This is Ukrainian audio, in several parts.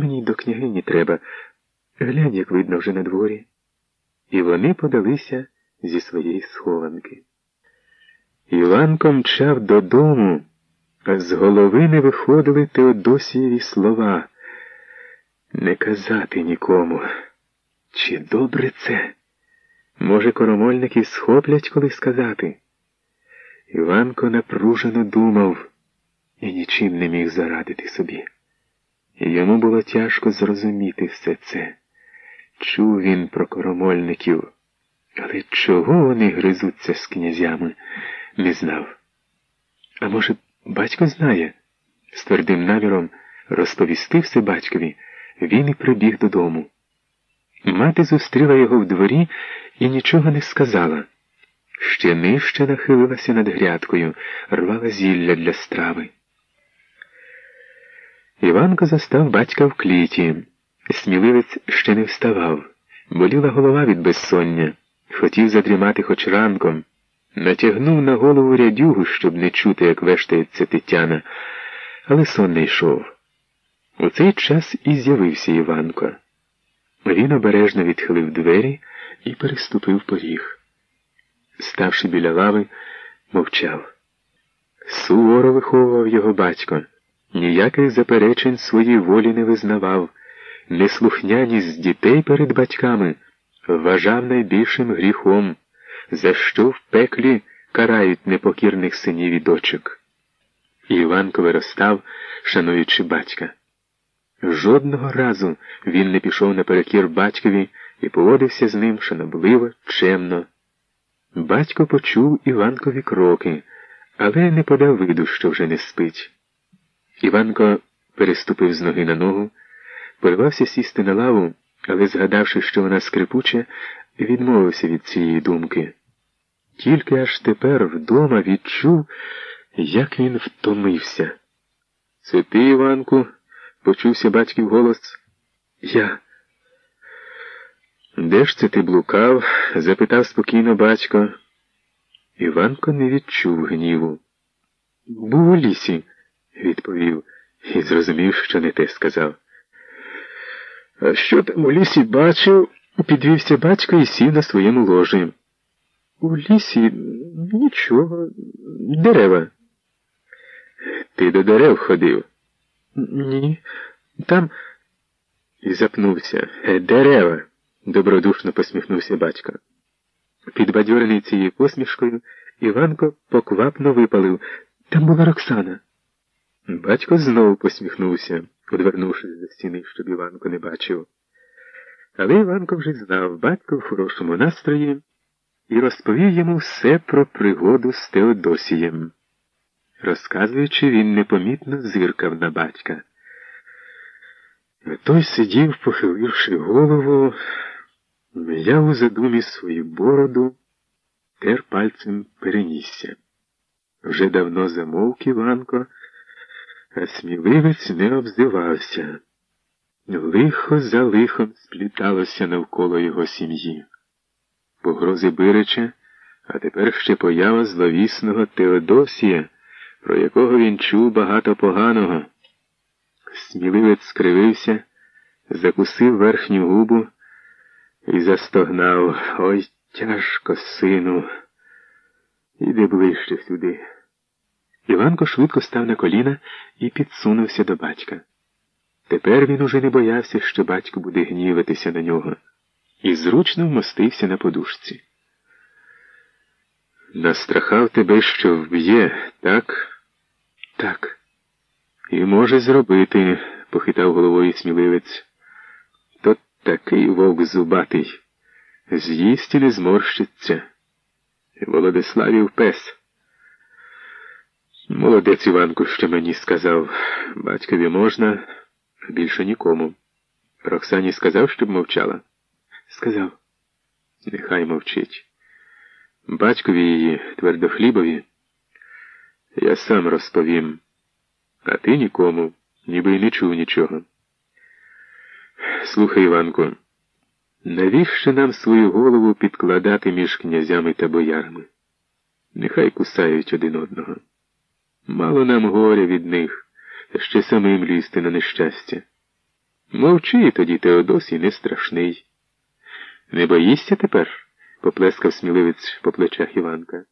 мені до княгині треба. Глянь, як видно вже на дворі. І вони подалися зі своєї схованки. Іванко мчав додому, а з голови не виходили Теодосієві слова. Не казати нікому. Чи добре це? Може, коромольники схоплять коли сказати? Іванко напружено думав і нічим не міг зарадити собі. Йому було тяжко зрозуміти все це. Чув він про коромольників, але чого вони гризуться з князями, не знав. А може, батько знає? З твердим наміром розповісти все батькові, він і прибіг додому. Мати зустріла його в дворі і нічого не сказала. Ще нижче нахилилася над грядкою, рвала зілля для страви. Іванко застав батька в кліті. Сміливець ще не вставав, боліла голова від безсоння, хотів задрімати хоч ранком, натягнув на голову рядюгу, щоб не чути, як вештається Тетяна, але сон не йшов. У цей час і з'явився Іванко. Він обережно відхилив двері і переступив поріг. Ставши біля лави, мовчав. Суворо виховував його батько, ніяких заперечень своїй волі не визнавав, неслухняність дітей перед батьками вважав найбільшим гріхом, за що в пеклі карають непокірних синів і дочок. І Іванко виростав, шануючи батька. Жодного разу він не пішов наперекір батькові і поводився з ним шанобливо, чемно. Батько почув Іванкові кроки, але не подав виду, що вже не спить. Іванко переступив з ноги на ногу, поривався сісти на лаву, але, згадавши, що вона скрипуча, відмовився від цієї думки. Тільки аж тепер вдома відчув, як він втомився. Це ти, Іванку? почувся батьків голос. Я. Де ж це ти блукав? запитав спокійно батько. Іванко не відчув гніву. Був у лісі, відповів і зрозумів, що не те сказав. А що там у лісі бачив? підвівся батько і сів на своєму ложі. У лісі нічого, дерева. Ти до дерев ходив? Ні, там і запнувся. Е, дерева, добродушно посміхнувся батько. Підбадьорений цією посмішкою, Іванко поквапно випалив. Там була Роксана. Батько знову посміхнувся, одвернувшись до стіни, щоб Іванко не бачив. Але Іванко вже знав батько в хорошому настрої і розповів йому все про пригоду з Теодосієм. Розказуючи, він непомітно зиркав на батька. Той сидів, похиливши голову, м'яв у задумі свою бороду, тер пальцем перенісся. Вже давно замовк Іванко, а сміливець не обзивався. Лихо за лихом спліталося навколо його сім'ї. Погрози Бирича, а тепер ще поява зловісного Теодосія про якого він чув багато поганого. Сміливець скривився, закусив верхню губу і застогнав Ой тяжко, сину. Іди ближче сюди. Іванко швидко став на коліна і підсунувся до батька. Тепер він уже не боявся, що батько буде гніватися на нього, і зручно вмостився на подушці. Настрахав тебе, що вб'є, так? Так. І може зробити, похитав головою сміливець. То такий вовк зубатий. З'їсть і не зморщиться. Володиславів пес. Молодець Іванку, що мені сказав. Батькові можна, більше нікому. Роксані сказав, щоб мовчала? Сказав. Нехай мовчить. Батькові її твердохлібові. Я сам розповім, а ти нікому, ніби й не чув нічого. Слухай, Іванко, навіщо нам свою голову підкладати між князями та боярами? Нехай кусають один одного. Мало нам горя від них, та ще самим лізти на нещастя. Мовчи тоді, Теодосій, не страшний. Не боїшся тепер? поплескав сміливець по плечах Іванка.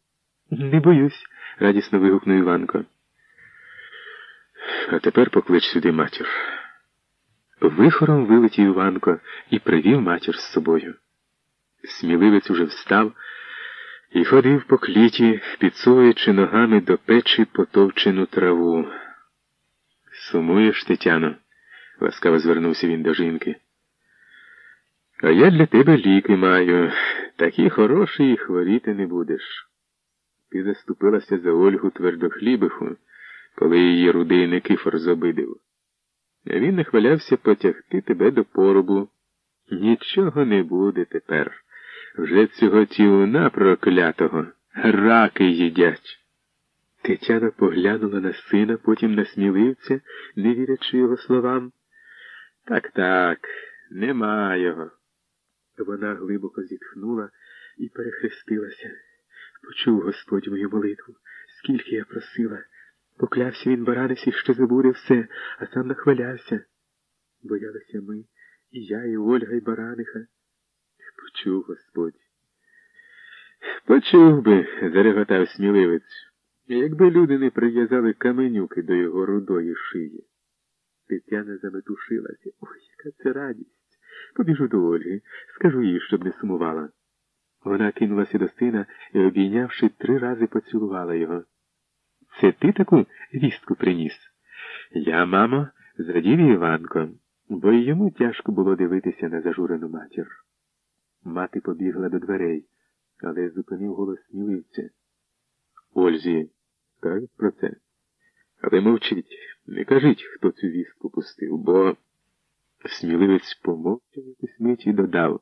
Не боюсь, радісно вигукнув Іванко. А тепер поклич сюди матір. Вихором вилетів Іванко і привів матір з собою. Сміливець уже встав і ходив по кліті, підсовуючи ногами до печі потовчену траву. Сумуєш, Тетяно? ласкаво звернувся він до жінки. А я для тебе ліки маю. Такі хороші і хворіти не будеш. Ти заступилася за Ольгу твердохлібиху, коли її рудий Никифор забидив. А він нахвалявся потягти тебе до поробу. Нічого не буде тепер. Вже цього тіуна проклятого раки їдять. Тетяна поглянула на сина, потім на сміливця, не вірячи його словам. Так, так, нема його. Вона глибоко зітхнула і перехрестилася. Почув Господь мою молитву, скільки я просила. Поклявся він баранисі, що забуде все, а сам нахвалявся. Боялися ми, і я, і Ольга, і бараниха. Почув Господь. Почув би, зареготав сміливець, якби люди не прив'язали каменюки до його рудої шиї. Тетяна заметушилася. Ой, яка це радість. Побіжу до Ольги, скажу їй, щоб не сумувала. Вона кинулася до сина і, обійнявши, три рази поцілувала його. Це ти таку вістку приніс? Я, мамо, зрадів Іванко, бо й йому тяжко було дивитися на зажурену матір. Мати побігла до дверей, але зупинив голос сміливця. Ользі, кажуть про це. Але мовчіть, не кажіть, хто цю вістку пустив, бо сміливець помовчав якусь мить додав.